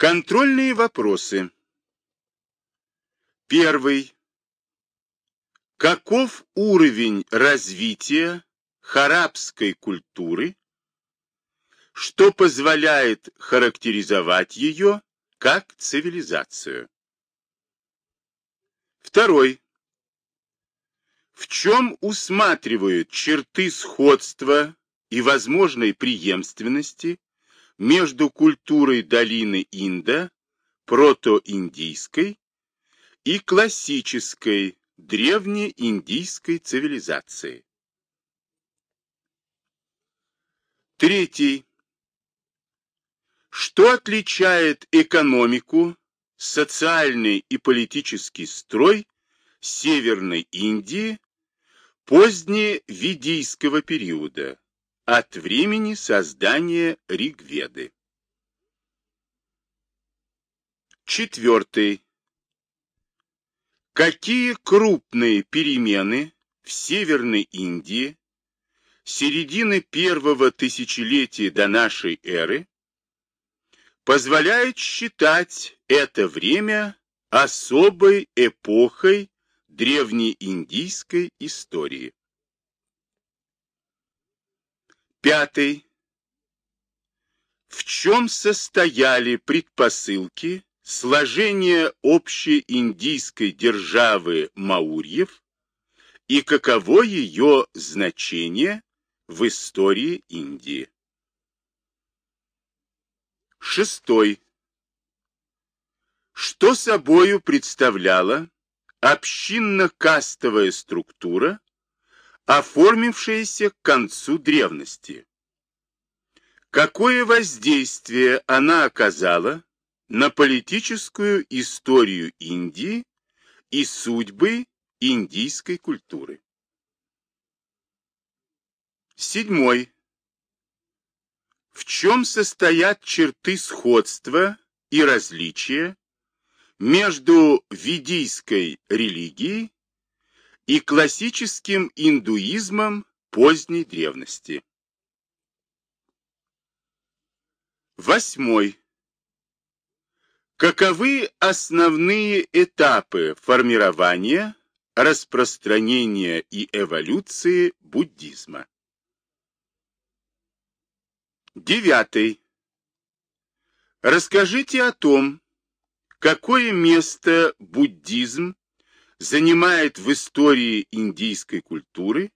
Контрольные вопросы. Первый. Каков уровень развития харабской культуры, что позволяет характеризовать ее как цивилизацию? Второй. В чем усматривают черты сходства и возможной преемственности между культурой долины Инда, протоиндийской и классической древнеиндийской цивилизацией. Третий. Что отличает экономику, социальный и политический строй Северной Индии поздневедийского периода, от времени создания Ригведы. Четвертый. Какие крупные перемены в Северной Индии середины первого тысячелетия до нашей эры позволяют считать это время особой эпохой древнеиндийской истории? Пятый. В чем состояли предпосылки сложения общеиндийской державы Маурьев и каково ее значение в истории Индии? Шестой. Что собою представляла общинно-кастовая структура оформившаяся к концу древности. Какое воздействие она оказала на политическую историю Индии и судьбы индийской культуры? Седьмой. В чем состоят черты сходства и различия между ведийской религией и классическим индуизмом поздней древности. Восьмой. Каковы основные этапы формирования, распространения и эволюции буддизма? Девятый. Расскажите о том, какое место буддизм занимает в истории индийской культуры,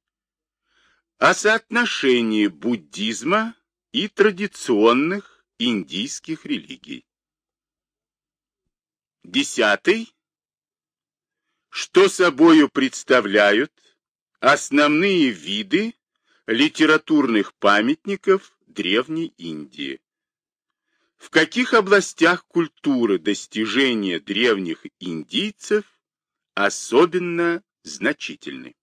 о соотношении буддизма и традиционных индийских религий. Десятый. Что собою представляют основные виды литературных памятников Древней Индии? В каких областях культуры достижения древних индийцев особенно значительны.